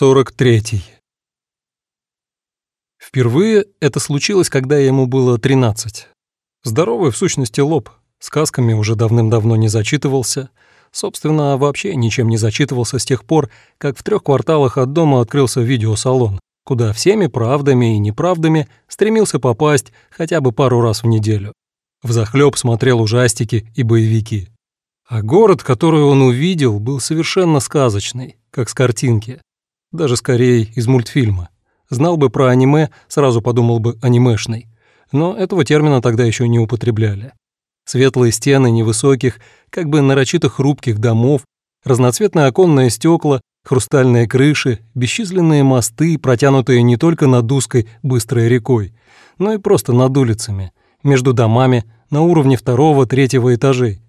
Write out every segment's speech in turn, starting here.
43. Впервые это случилось, когда ему было 13. Здоровый, в сущности, лоб. Сказками уже давным-давно не зачитывался. Собственно, вообще ничем не зачитывался с тех пор, как в трех кварталах от дома открылся видеосалон, куда всеми правдами и неправдами стремился попасть хотя бы пару раз в неделю. Взахлёб смотрел ужастики и боевики. А город, который он увидел, был совершенно сказочный, как с картинки даже скорее из мультфильма. Знал бы про аниме, сразу подумал бы анимешный. Но этого термина тогда еще не употребляли. Светлые стены невысоких, как бы нарочито хрупких домов, разноцветные оконные стекла, хрустальные крыши, бесчисленные мосты, протянутые не только над узкой быстрой рекой, но и просто над улицами, между домами, на уровне второго-третьего этажей.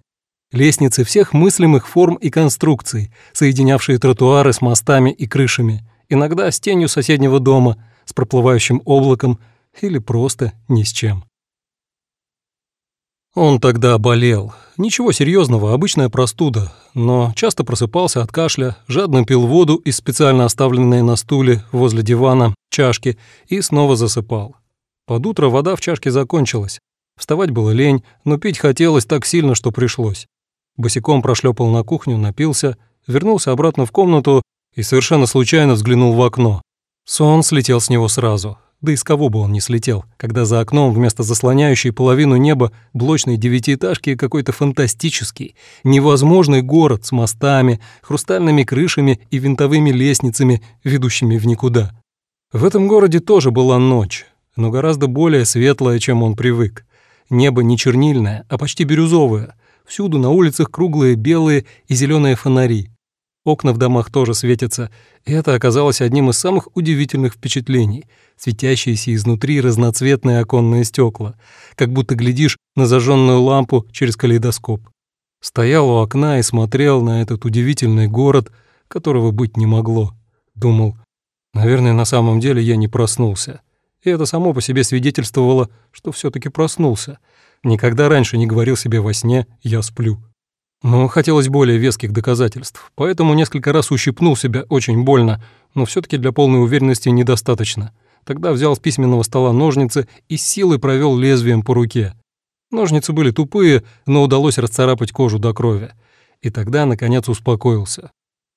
Лестницы всех мыслимых форм и конструкций, соединявшие тротуары с мостами и крышами, иногда с тенью соседнего дома, с проплывающим облаком или просто ни с чем. Он тогда болел. Ничего серьезного, обычная простуда, но часто просыпался от кашля, жадно пил воду из специально оставленной на стуле возле дивана чашки и снова засыпал. Под утро вода в чашке закончилась. Вставать было лень, но пить хотелось так сильно, что пришлось босиком прошлепал на кухню, напился, вернулся обратно в комнату и совершенно случайно взглянул в окно. Сон слетел с него сразу. Да из кого бы он не слетел, когда за окном вместо заслоняющей половину неба блочной девятиэтажки какой-то фантастический, невозможный город с мостами, хрустальными крышами и винтовыми лестницами, ведущими в никуда. В этом городе тоже была ночь, но гораздо более светлая, чем он привык. Небо не чернильное, а почти бирюзовое, Всюду на улицах круглые белые и зеленые фонари. Окна в домах тоже светятся, и это оказалось одним из самых удивительных впечатлений — светящиеся изнутри разноцветные оконные стекла, как будто глядишь на зажженную лампу через калейдоскоп. Стоял у окна и смотрел на этот удивительный город, которого быть не могло. Думал, наверное, на самом деле я не проснулся. И это само по себе свидетельствовало, что все таки проснулся — Никогда раньше не говорил себе во сне «я сплю». Но хотелось более веских доказательств, поэтому несколько раз ущипнул себя очень больно, но все таки для полной уверенности недостаточно. Тогда взял с письменного стола ножницы и с силой провел лезвием по руке. Ножницы были тупые, но удалось расцарапать кожу до крови. И тогда, наконец, успокоился.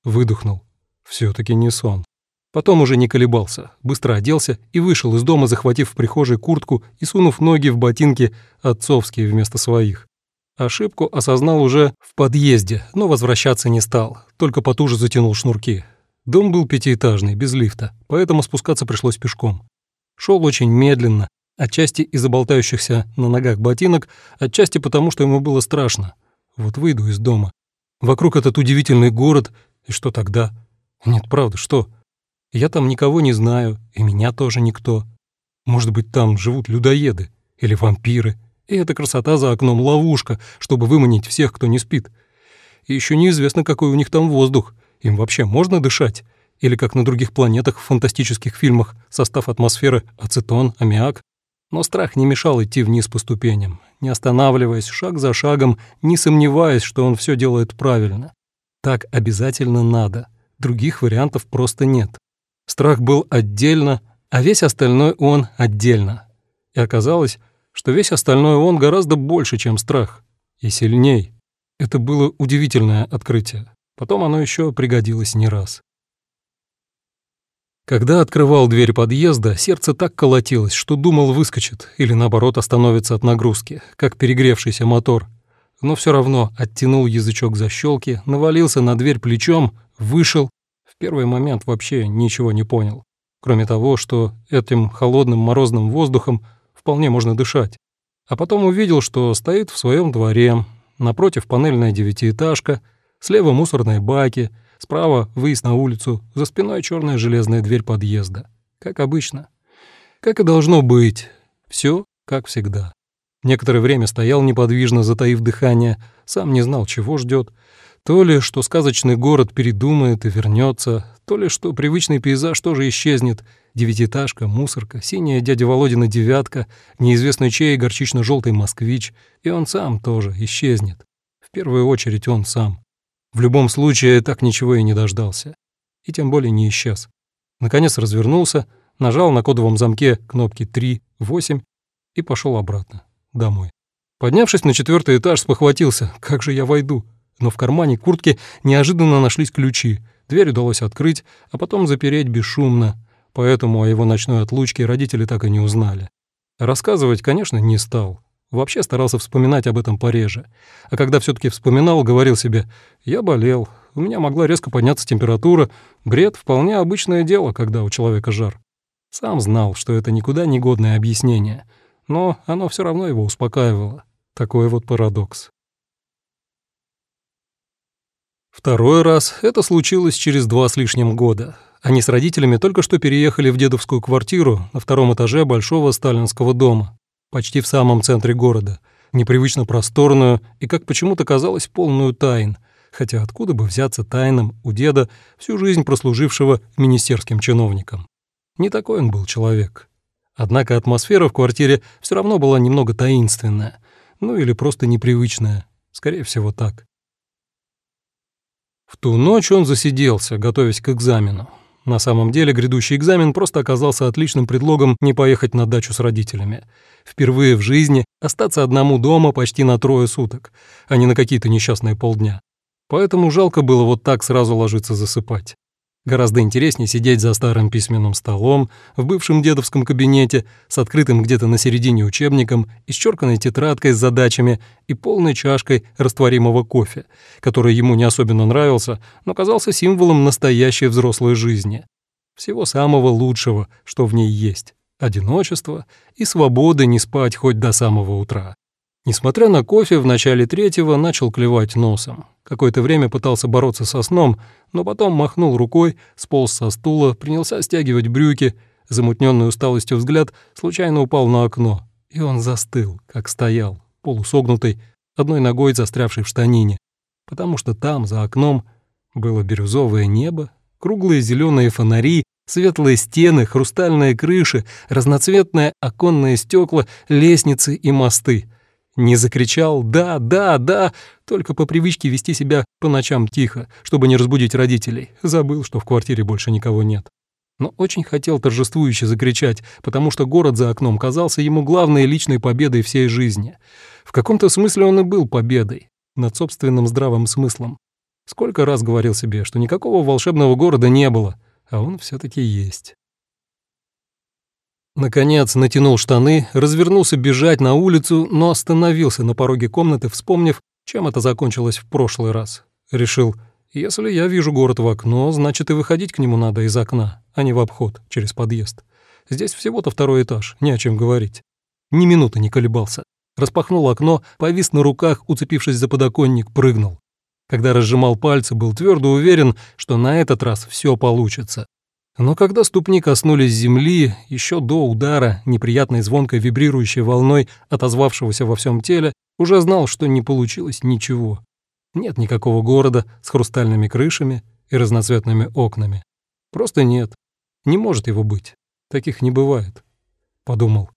Выдохнул. все таки не сон. Потом уже не колебался, быстро оделся и вышел из дома, захватив в прихожей куртку и сунув ноги в ботинки отцовские вместо своих. Ошибку осознал уже в подъезде, но возвращаться не стал, только потуже затянул шнурки. Дом был пятиэтажный, без лифта, поэтому спускаться пришлось пешком. Шел очень медленно, отчасти из-за болтающихся на ногах ботинок, отчасти потому, что ему было страшно. Вот выйду из дома. Вокруг этот удивительный город, и что тогда? Нет, правда, что? Я там никого не знаю, и меня тоже никто. Может быть, там живут людоеды или вампиры, и эта красота за окном ловушка, чтобы выманить всех, кто не спит. И еще неизвестно, какой у них там воздух. Им вообще можно дышать? Или как на других планетах в фантастических фильмах состав атмосферы ацетон, аммиак? Но страх не мешал идти вниз по ступеням, не останавливаясь, шаг за шагом, не сомневаясь, что он все делает правильно. Так обязательно надо. Других вариантов просто нет. Страх был отдельно, а весь остальной он отдельно. И оказалось, что весь остальной он гораздо больше, чем страх. И сильней. Это было удивительное открытие. Потом оно еще пригодилось не раз. Когда открывал дверь подъезда, сердце так колотилось, что думал выскочит или наоборот остановится от нагрузки, как перегревшийся мотор. Но все равно оттянул язычок защелки, навалился на дверь плечом, вышел первый момент вообще ничего не понял, кроме того, что этим холодным морозным воздухом вполне можно дышать. А потом увидел, что стоит в своем дворе, напротив панельная девятиэтажка, слева мусорные баки, справа выезд на улицу, за спиной черная железная дверь подъезда. Как обычно. Как и должно быть. Все как всегда. Некоторое время стоял неподвижно, затаив дыхание, сам не знал, чего ждет, то ли, что сказочный город передумает и вернется, то ли, что привычный пейзаж тоже исчезнет. Девятиэтажка, мусорка, синяя дядя Володина девятка, неизвестный чей горчично-желтый москвич, и он сам тоже исчезнет. В первую очередь он сам. В любом случае, так ничего и не дождался. И тем более не исчез. Наконец развернулся, нажал на кодовом замке кнопки 3, 8 и пошел обратно, домой. Поднявшись на четвертый этаж, спохватился, как же я войду. Но в кармане куртки неожиданно нашлись ключи. Дверь удалось открыть, а потом запереть бесшумно. Поэтому о его ночной отлучке родители так и не узнали. Рассказывать, конечно, не стал. Вообще старался вспоминать об этом пореже. А когда все таки вспоминал, говорил себе, «Я болел, у меня могла резко подняться температура. Бред — вполне обычное дело, когда у человека жар». Сам знал, что это никуда не годное объяснение, но оно все равно его успокаивало. Такой вот парадокс. Второй раз это случилось через два с лишним года. Они с родителями только что переехали в дедовскую квартиру на втором этаже большого сталинского дома почти в самом центре города, непривычно просторную и, как почему-то казалось, полную тайн, хотя откуда бы взяться тайным у деда, всю жизнь прослужившего министерским чиновником. Не такой он был человек. Однако атмосфера в квартире все равно была немного таинственная, ну или просто непривычная, скорее всего так. В ту ночь он засиделся, готовясь к экзамену. На самом деле грядущий экзамен просто оказался отличным предлогом не поехать на дачу с родителями. Впервые в жизни остаться одному дома почти на трое суток, а не на какие-то несчастные полдня. Поэтому жалко было вот так сразу ложиться засыпать. Гораздо интереснее сидеть за старым письменным столом в бывшем дедовском кабинете с открытым где-то на середине учебником, исчерканной тетрадкой с задачами и полной чашкой растворимого кофе, который ему не особенно нравился, но казался символом настоящей взрослой жизни. Всего самого лучшего, что в ней есть — одиночество и свободы не спать хоть до самого утра. Несмотря на кофе, в начале третьего начал клевать носом. Какое-то время пытался бороться со сном, но потом махнул рукой, сполз со стула, принялся стягивать брюки. Замутненный усталостью взгляд случайно упал на окно, и он застыл, как стоял, полусогнутый, одной ногой застрявший в штанине, потому что там, за окном, было бирюзовое небо, круглые зеленые фонари, светлые стены, хрустальные крыши, разноцветные оконные стекла, лестницы и мосты — не закричал «да, да, да», только по привычке вести себя по ночам тихо, чтобы не разбудить родителей. Забыл, что в квартире больше никого нет. Но очень хотел торжествующе закричать, потому что город за окном казался ему главной личной победой всей жизни. В каком-то смысле он и был победой над собственным здравым смыслом. Сколько раз говорил себе, что никакого волшебного города не было, а он все таки есть. Наконец натянул штаны, развернулся бежать на улицу, но остановился на пороге комнаты, вспомнив, чем это закончилось в прошлый раз. Решил, если я вижу город в окно, значит и выходить к нему надо из окна, а не в обход, через подъезд. Здесь всего-то второй этаж, не о чем говорить. Ни минуты не колебался. Распахнул окно, повис на руках, уцепившись за подоконник, прыгнул. Когда разжимал пальцы, был твердо уверен, что на этот раз все получится. Но когда ступни коснулись земли, еще до удара, неприятной звонкой вибрирующей волной, отозвавшегося во всем теле, уже знал, что не получилось ничего. Нет никакого города с хрустальными крышами и разноцветными окнами. Просто нет. Не может его быть. Таких не бывает. Подумал.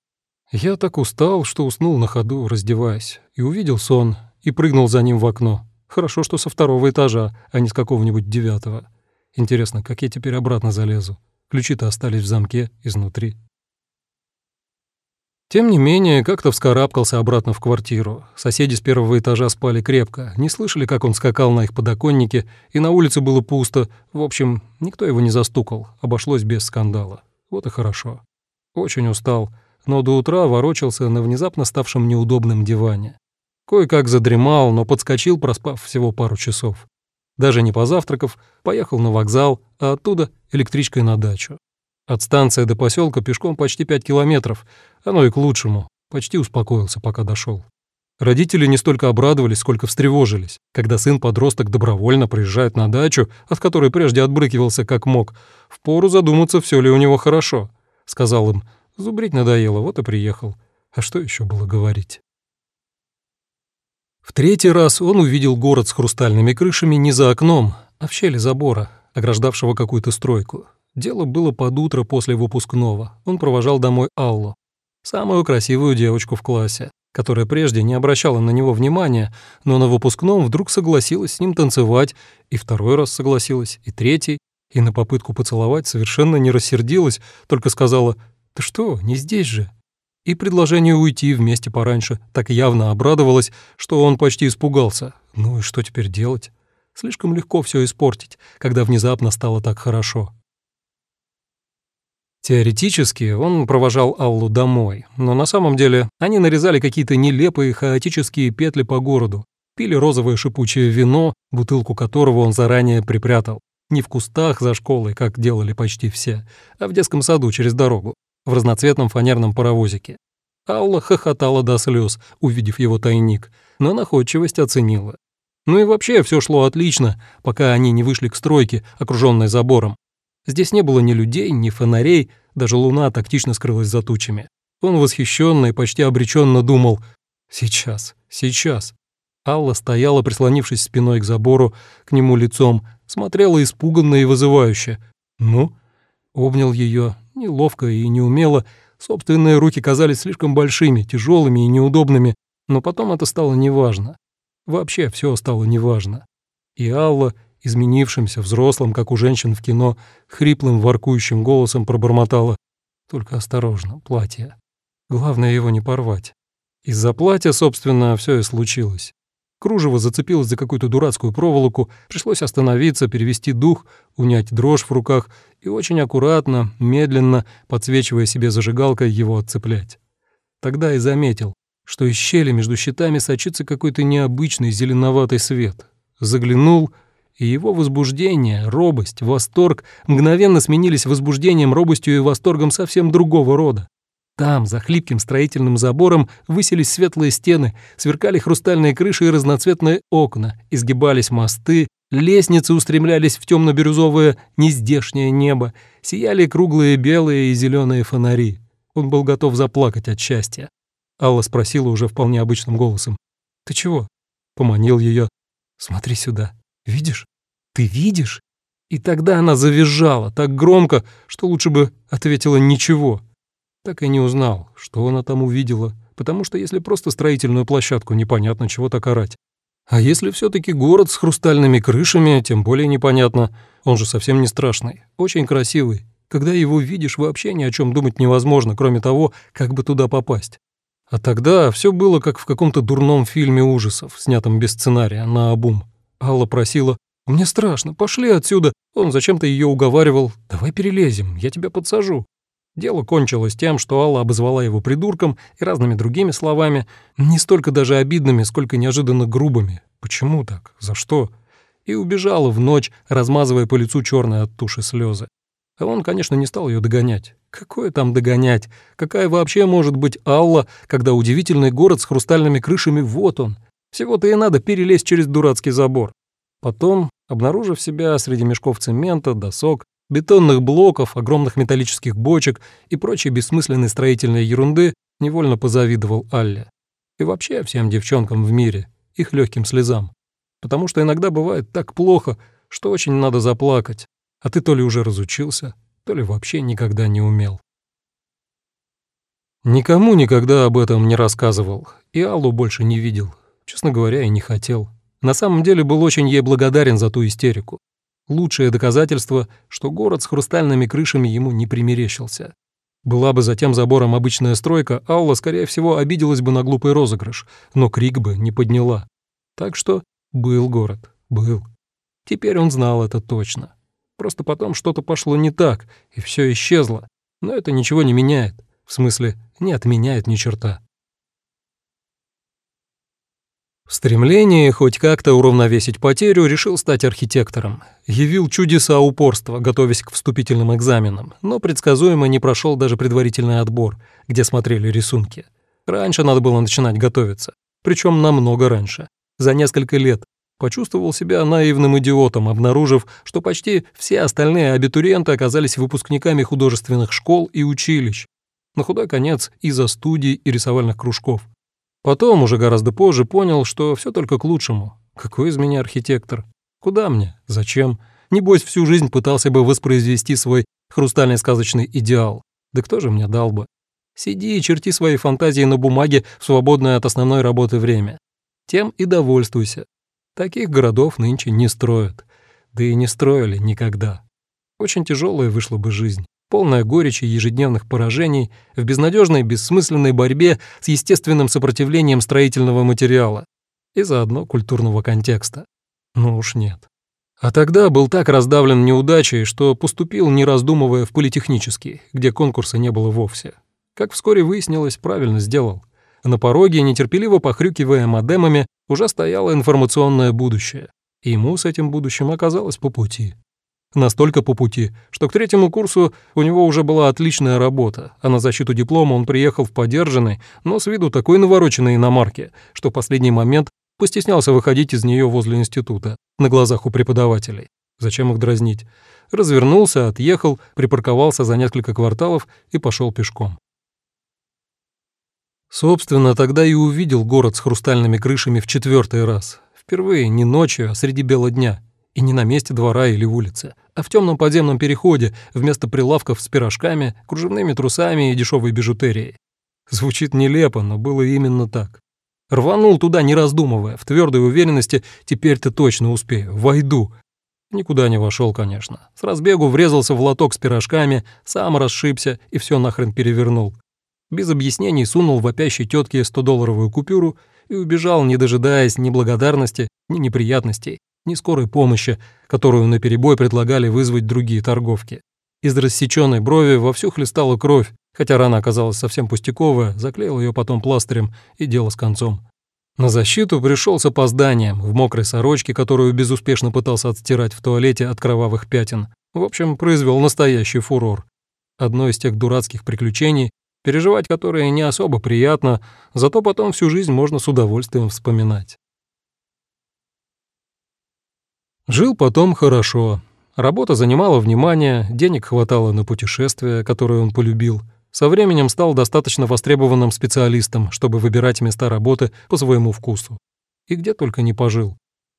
Я так устал, что уснул на ходу, раздеваясь, и увидел сон, и прыгнул за ним в окно. Хорошо, что со второго этажа, а не с какого-нибудь девятого. Интересно, как я теперь обратно залезу? Ключи-то остались в замке изнутри. Тем не менее, как-то вскарабкался обратно в квартиру. Соседи с первого этажа спали крепко, не слышали, как он скакал на их подоконнике, и на улице было пусто. В общем, никто его не застукал, обошлось без скандала. Вот и хорошо. Очень устал, но до утра ворочался на внезапно ставшем неудобном диване. Кое-как задремал, но подскочил, проспав всего пару часов. Даже не позавтракав, поехал на вокзал, а оттуда электричкой на дачу. От станции до поселка пешком почти 5 километров, оно и к лучшему. Почти успокоился, пока дошел. Родители не столько обрадовались, сколько встревожились, когда сын-подросток добровольно приезжает на дачу, от которой прежде отбрыкивался как мог. Впору задуматься, все ли у него хорошо. Сказал им, зубрить надоело, вот и приехал. А что еще было говорить? В третий раз он увидел город с хрустальными крышами не за окном, а в щели забора, ограждавшего какую-то стройку. Дело было под утро после выпускного. Он провожал домой Аллу, самую красивую девочку в классе, которая прежде не обращала на него внимания, но на выпускном вдруг согласилась с ним танцевать, и второй раз согласилась, и третий. И на попытку поцеловать совершенно не рассердилась, только сказала «Ты что, не здесь же?» И предложение уйти вместе пораньше так явно обрадовалась, что он почти испугался. Ну и что теперь делать? Слишком легко все испортить, когда внезапно стало так хорошо. Теоретически он провожал Аллу домой, но на самом деле они нарезали какие-то нелепые хаотические петли по городу, пили розовое шипучее вино, бутылку которого он заранее припрятал. Не в кустах за школой, как делали почти все, а в детском саду через дорогу, в разноцветном фанерном паровозике. Алла хохотала до слез, увидев его тайник, но находчивость оценила. Ну и вообще все шло отлично, пока они не вышли к стройке, окруженной забором. Здесь не было ни людей, ни фонарей, даже луна тактично скрылась за тучами. Он восхищенно и почти обреченно думал «Сейчас, сейчас». Алла стояла, прислонившись спиной к забору, к нему лицом, смотрела испуганно и вызывающе. «Ну?» Обнял ее, неловко и неумело. Собственные руки казались слишком большими, тяжелыми и неудобными, но потом это стало неважно. Вообще все стало неважно. И Алла, изменившимся, взрослым, как у женщин в кино, хриплым, воркующим голосом пробормотала. «Только осторожно, платье. Главное его не порвать». Из-за платья, собственно, все и случилось. Кружево зацепилось за какую-то дурацкую проволоку, пришлось остановиться, перевести дух, унять дрожь в руках и очень аккуратно, медленно, подсвечивая себе зажигалкой, его отцеплять. Тогда и заметил, что из щели между щитами сочится какой-то необычный зеленоватый свет. Заглянул — и его возбуждение, робость, восторг мгновенно сменились возбуждением, робостью и восторгом совсем другого рода. Там, за хлипким строительным забором, высились светлые стены, сверкали хрустальные крыши и разноцветные окна, изгибались мосты, лестницы устремлялись в темно-бирюзовое нездешнее небо, сияли круглые белые и зеленые фонари. Он был готов заплакать от счастья. Алла спросила уже вполне обычным голосом. «Ты чего?» Поманил ее. «Смотри сюда». Видишь? Ты видишь?» И тогда она завизжала так громко, что лучше бы ответила «ничего». Так и не узнал, что она там увидела, потому что если просто строительную площадку, непонятно, чего так орать. А если все таки город с хрустальными крышами, тем более непонятно. Он же совсем не страшный, очень красивый. Когда его видишь, вообще ни о чем думать невозможно, кроме того, как бы туда попасть. А тогда все было как в каком-то дурном фильме ужасов, снятом без сценария, на обум. Алла просила «Мне страшно, пошли отсюда». Он зачем-то ее уговаривал «Давай перелезем, я тебя подсажу». Дело кончилось тем, что Алла обозвала его придурком и разными другими словами, не столько даже обидными, сколько неожиданно грубыми. Почему так? За что? И убежала в ночь, размазывая по лицу черные от туши слезы. А он, конечно, не стал ее догонять. Какое там догонять? Какая вообще может быть Алла, когда удивительный город с хрустальными крышами вот он, всего-то и надо перелезть через дурацкий забор. Потом, обнаружив себя среди мешков цемента, досок, бетонных блоков, огромных металлических бочек и прочей бессмысленной строительной ерунды, невольно позавидовал Алле. И вообще всем девчонкам в мире, их легким слезам. Потому что иногда бывает так плохо, что очень надо заплакать, а ты то ли уже разучился, то ли вообще никогда не умел. Никому никогда об этом не рассказывал, и Аллу больше не видел, Честно говоря, и не хотел. На самом деле был очень ей благодарен за ту истерику. Лучшее доказательство, что город с хрустальными крышами ему не примерещился. Была бы за тем забором обычная стройка, Алла, скорее всего, обиделась бы на глупый розыгрыш, но крик бы не подняла. Так что был город, был. Теперь он знал это точно. Просто потом что-то пошло не так, и все исчезло. Но это ничего не меняет. В смысле, не отменяет ни черта. В стремлении хоть как-то уравновесить потерю решил стать архитектором. Явил чудеса упорства, готовясь к вступительным экзаменам, но предсказуемо не прошел даже предварительный отбор, где смотрели рисунки. Раньше надо было начинать готовиться, причем намного раньше, за несколько лет. Почувствовал себя наивным идиотом, обнаружив, что почти все остальные абитуриенты оказались выпускниками художественных школ и училищ. На худой конец из-за студий и рисовальных кружков. Потом, уже гораздо позже, понял, что все только к лучшему. Какой из меня архитектор? Куда мне? Зачем? Небось, всю жизнь пытался бы воспроизвести свой хрустальный сказочный идеал. Да кто же мне дал бы? Сиди и черти свои фантазии на бумаге в свободное от основной работы время. Тем и довольствуйся. Таких городов нынче не строят. Да и не строили никогда. Очень тяжелая вышла бы жизнь, полная горечи ежедневных поражений в безнадежной, бессмысленной борьбе с естественным сопротивлением строительного материала и заодно культурного контекста. Ну уж нет. А тогда был так раздавлен неудачей, что поступил, не раздумывая, в политехнический, где конкурса не было вовсе. Как вскоре выяснилось, правильно сделал. На пороге, нетерпеливо похрюкивая модемами, уже стояло информационное будущее. И ему с этим будущим оказалось по пути. Настолько по пути, что к третьему курсу у него уже была отличная работа, а на защиту диплома он приехал в подержанной, но с виду такой навороченной иномарке, что в последний момент постеснялся выходить из нее возле института, на глазах у преподавателей. Зачем их дразнить? Развернулся, отъехал, припарковался за несколько кварталов и пошел пешком. Собственно, тогда и увидел город с хрустальными крышами в четвертый раз. Впервые не ночью, а среди бела дня. И не на месте двора или улицы, а в темном подземном переходе вместо прилавков с пирожками, кружевными трусами и дешевой бижутерией. Звучит нелепо, но было именно так. Рванул туда, не раздумывая, в твердой уверенности, теперь-то точно успею, войду. Никуда не вошел, конечно. С разбегу врезался в лоток с пирожками, сам расшибся и все нахрен перевернул. Без объяснений сунул вопящей тетке 100-долларовую купюру и убежал, не дожидаясь ни благодарности, ни неприятностей, ни скорой помощи, которую наперебой предлагали вызвать другие торговки. Из рассеченной брови вовсю хлестала кровь, хотя рана оказалась совсем пустяковая, заклеил ее потом пластырем и дело с концом. На защиту пришел с опозданием, в мокрой сорочке, которую безуспешно пытался отстирать в туалете от кровавых пятен. В общем, произвел настоящий фурор. Одно из тех дурацких приключений, переживать которые не особо приятно, зато потом всю жизнь можно с удовольствием вспоминать. Жил потом хорошо. Работа занимала внимание, денег хватало на путешествия, которые он полюбил — со временем стал достаточно востребованным специалистом, чтобы выбирать места работы по своему вкусу. И где только не пожил.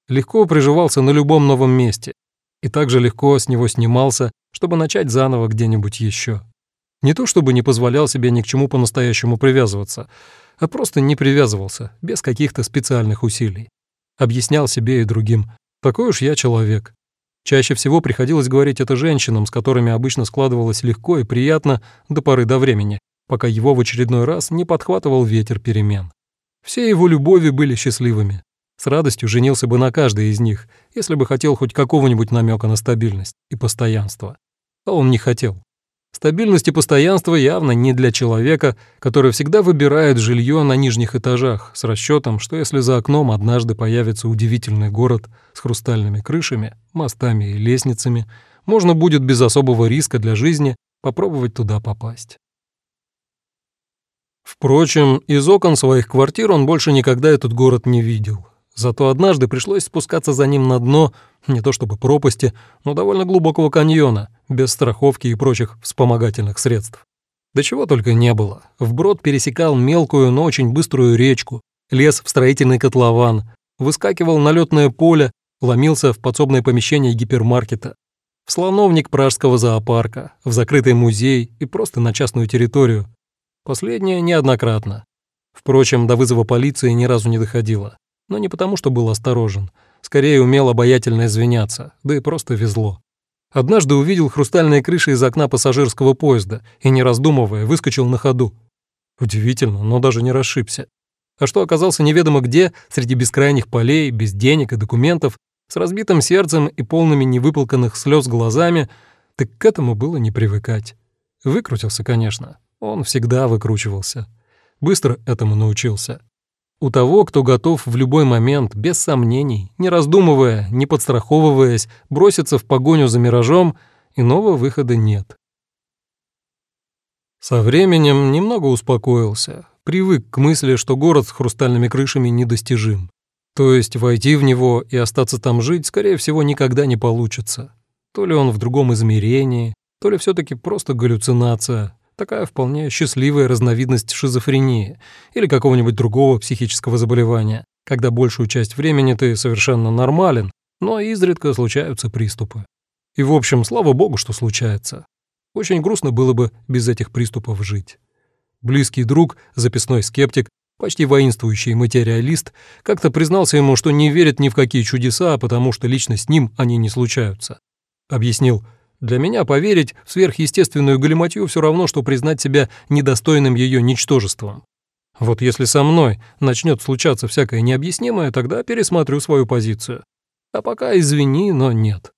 Легко приживался на любом новом месте. И также легко с него снимался, чтобы начать заново где-нибудь еще. Не то чтобы не позволял себе ни к чему по-настоящему привязываться, а просто не привязывался, без каких-то специальных усилий. Объяснял себе и другим, такой уж я человек, Чаще всего приходилось говорить это женщинам, с которыми обычно складывалось легко и приятно до поры до времени, пока его в очередной раз не подхватывал ветер перемен. Все его любови были счастливыми. С радостью женился бы на каждой из них, если бы хотел хоть какого-нибудь намека на стабильность и постоянство. А он не хотел. Стабильность и постоянство явно не для человека, который всегда выбирает жилье на нижних этажах с расчетом, что если за окном однажды появится удивительный город с хрустальными крышами, мостами и лестницами, можно будет без особого риска для жизни попробовать туда попасть. Впрочем, из окон своих квартир он больше никогда этот город не видел. Зато однажды пришлось спускаться за ним на дно, не то чтобы пропасти, но довольно глубокого каньона, без страховки и прочих вспомогательных средств. Да чего только не было. Вброд пересекал мелкую, но очень быструю речку, лез в строительный котлован, выскакивал на летное поле, ломился в подсобное помещение гипермаркета, в слоновник пражского зоопарка, в закрытый музей и просто на частную территорию. Последнее неоднократно. Впрочем, до вызова полиции ни разу не доходило но не потому, что был осторожен. Скорее умел обаятельно извиняться, да и просто везло. Однажды увидел хрустальные крыши из окна пассажирского поезда и, не раздумывая, выскочил на ходу. Удивительно, но даже не расшибся. А что оказался неведомо где, среди бескрайних полей, без денег и документов, с разбитым сердцем и полными невыплаканных слез глазами, так к этому было не привыкать. Выкрутился, конечно. Он всегда выкручивался. Быстро этому научился. У того, кто готов в любой момент, без сомнений, не раздумывая, не подстраховываясь, броситься в погоню за миражом, иного выхода нет. Со временем немного успокоился, привык к мысли, что город с хрустальными крышами недостижим. То есть войти в него и остаться там жить, скорее всего, никогда не получится. То ли он в другом измерении, то ли все таки просто галлюцинация, Такая вполне счастливая разновидность шизофрении или какого-нибудь другого психического заболевания, когда большую часть времени ты совершенно нормален, но изредка случаются приступы. И, в общем, слава богу, что случается. Очень грустно было бы без этих приступов жить. Близкий друг, записной скептик, почти воинствующий материалист, как-то признался ему, что не верит ни в какие чудеса, потому что лично с ним они не случаются. Объяснил, Для меня поверить в сверхъестественную галиматью все равно, что признать себя недостойным ее ничтожеством. Вот если со мной начнет случаться всякое необъяснимое, тогда пересмотрю свою позицию. А пока извини, но нет.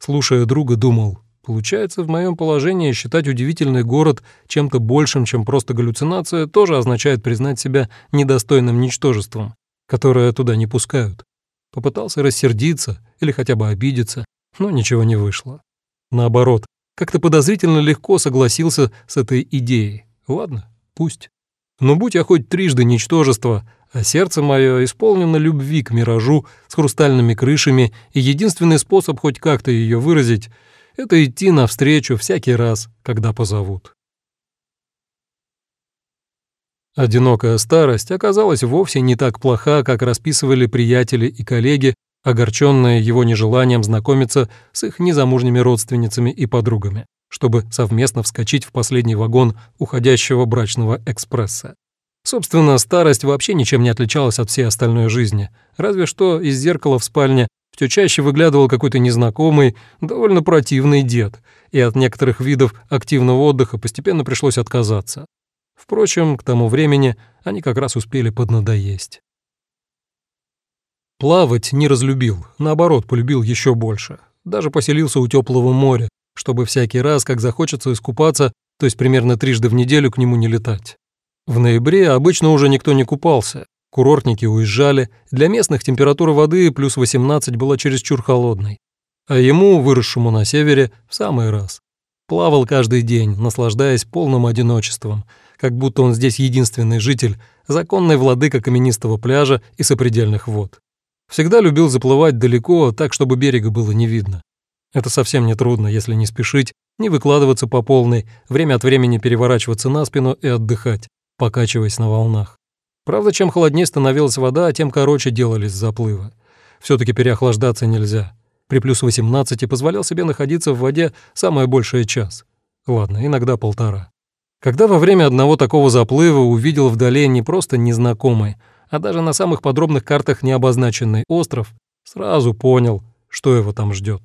Слушая друга, думал, получается, в моем положении считать удивительный город чем-то большим, чем просто галлюцинация, тоже означает признать себя недостойным ничтожеством, которое туда не пускают. Попытался рассердиться или хотя бы обидеться, но ничего не вышло. Наоборот, как-то подозрительно легко согласился с этой идеей. Ладно, пусть. Но будь я хоть трижды ничтожество, а сердце мое исполнено любви к миражу с хрустальными крышами, и единственный способ хоть как-то ее выразить — это идти навстречу всякий раз, когда позовут. Одинокая старость оказалась вовсе не так плоха, как расписывали приятели и коллеги, огорченные его нежеланием знакомиться с их незамужними родственницами и подругами, чтобы совместно вскочить в последний вагон уходящего брачного экспресса. Собственно, старость вообще ничем не отличалась от всей остальной жизни, разве что из зеркала в спальне все чаще выглядывал какой-то незнакомый, довольно противный дед, и от некоторых видов активного отдыха постепенно пришлось отказаться. Впрочем, к тому времени они как раз успели поднадоесть. Плавать не разлюбил, наоборот, полюбил еще больше. Даже поселился у теплого моря, чтобы всякий раз, как захочется искупаться, то есть примерно трижды в неделю к нему не летать. В ноябре обычно уже никто не купался, курортники уезжали, для местных температура воды плюс 18 была чересчур холодной, а ему, выросшему на севере, в самый раз. Плавал каждый день, наслаждаясь полным одиночеством, как будто он здесь единственный житель, законный владыка каменистого пляжа и сопредельных вод. Всегда любил заплывать далеко, так, чтобы берега было не видно. Это совсем не трудно, если не спешить, не выкладываться по полной, время от времени переворачиваться на спину и отдыхать, покачиваясь на волнах. Правда, чем холоднее становилась вода, тем короче делались заплывы. все таки переохлаждаться нельзя. При плюс 18 позволял себе находиться в воде самое большее час. Ладно, иногда полтора. Когда во время одного такого заплыва увидел вдали не просто незнакомый, а даже на самых подробных картах не обозначенный остров, сразу понял, что его там ждет.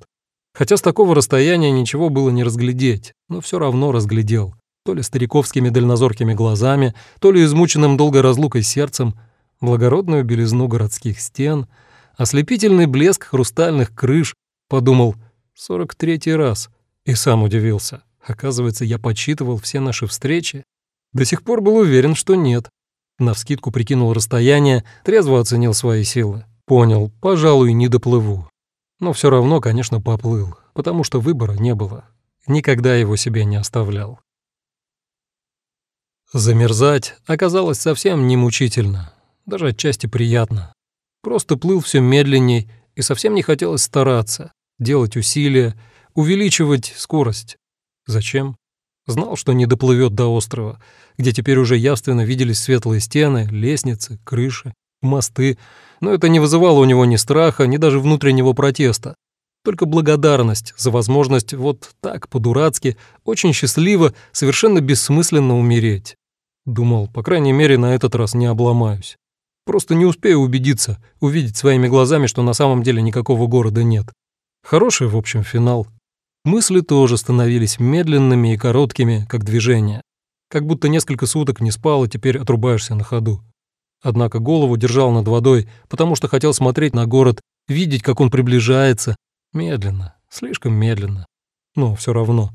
Хотя с такого расстояния ничего было не разглядеть, но все равно разглядел. То ли стариковскими дальнозоркими глазами, то ли измученным долгой разлукой сердцем, благородную белизну городских стен, ослепительный блеск хрустальных крыш, подумал, сорок третий раз, и сам удивился. Оказывается, я подсчитывал все наши встречи. До сих пор был уверен, что нет. Навскидку прикинул расстояние, трезво оценил свои силы. Понял, пожалуй, не доплыву. Но все равно, конечно, поплыл, потому что выбора не было. Никогда его себе не оставлял. Замерзать оказалось совсем не мучительно, даже отчасти приятно. Просто плыл все медленней, и совсем не хотелось стараться, делать усилия, увеличивать скорость. Зачем? Знал, что не доплывет до острова, где теперь уже явственно виделись светлые стены, лестницы, крыши, мосты, но это не вызывало у него ни страха, ни даже внутреннего протеста. Только благодарность за возможность вот так, по-дурацки, очень счастливо, совершенно бессмысленно умереть. Думал, по крайней мере, на этот раз не обломаюсь. Просто не успею убедиться, увидеть своими глазами, что на самом деле никакого города нет. Хороший, в общем, финал. Мысли тоже становились медленными и короткими, как движение. Как будто несколько суток не спал, и теперь отрубаешься на ходу. Однако голову держал над водой, потому что хотел смотреть на город, видеть, как он приближается. Медленно, слишком медленно. Но все равно.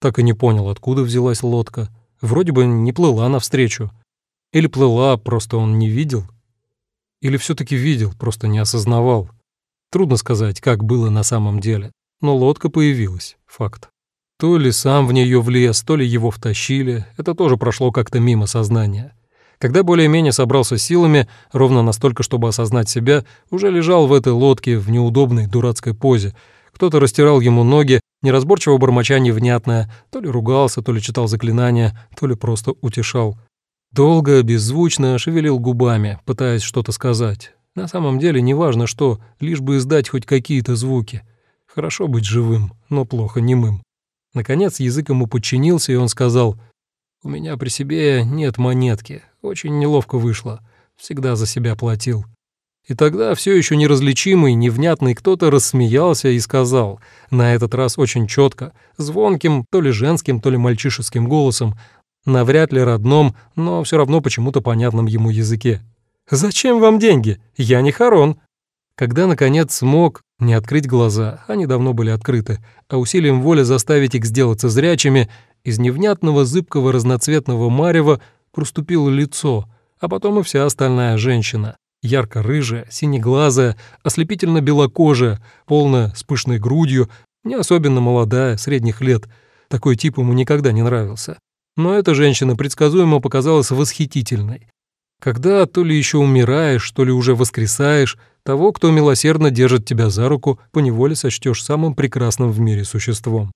Так и не понял, откуда взялась лодка. Вроде бы не плыла навстречу. Или плыла, просто он не видел. Или все таки видел, просто не осознавал. Трудно сказать, как было на самом деле но лодка появилась, факт. То ли сам в нее влез, то ли его втащили, это тоже прошло как-то мимо сознания. Когда более-менее собрался силами, ровно настолько, чтобы осознать себя, уже лежал в этой лодке в неудобной дурацкой позе. Кто-то растирал ему ноги, неразборчиво бормоча невнятное, то ли ругался, то ли читал заклинания, то ли просто утешал. Долго, беззвучно шевелил губами, пытаясь что-то сказать. На самом деле неважно что, лишь бы издать хоть какие-то звуки. Хорошо быть живым, но плохо немым. Наконец язык ему подчинился, и он сказал, «У меня при себе нет монетки, очень неловко вышло, всегда за себя платил. И тогда все еще неразличимый, невнятный кто-то рассмеялся и сказал, на этот раз очень четко, звонким, то ли женским, то ли мальчишеским голосом, навряд ли родном, но все равно почему-то понятном ему языке. «Зачем вам деньги? Я не Харон». Когда, наконец, смог не открыть глаза, они давно были открыты, а усилием воли заставить их сделаться зрячими, из невнятного зыбкого разноцветного марева проступило лицо, а потом и вся остальная женщина. Ярко-рыжая, синеглазая, ослепительно белокожая, полная, с пышной грудью, не особенно молодая, средних лет. Такой тип ему никогда не нравился. Но эта женщина предсказуемо показалась восхитительной. Когда то ли еще умираешь, то ли уже воскресаешь, того, кто милосердно держит тебя за руку, поневоле сочтешь самым прекрасным в мире существом.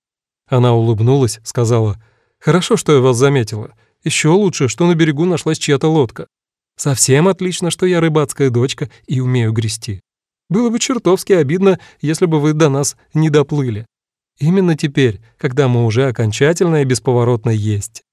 Она улыбнулась, сказала, «Хорошо, что я вас заметила. Еще лучше, что на берегу нашлась чья-то лодка. Совсем отлично, что я рыбацкая дочка и умею грести. Было бы чертовски обидно, если бы вы до нас не доплыли. Именно теперь, когда мы уже окончательно и бесповоротно есть».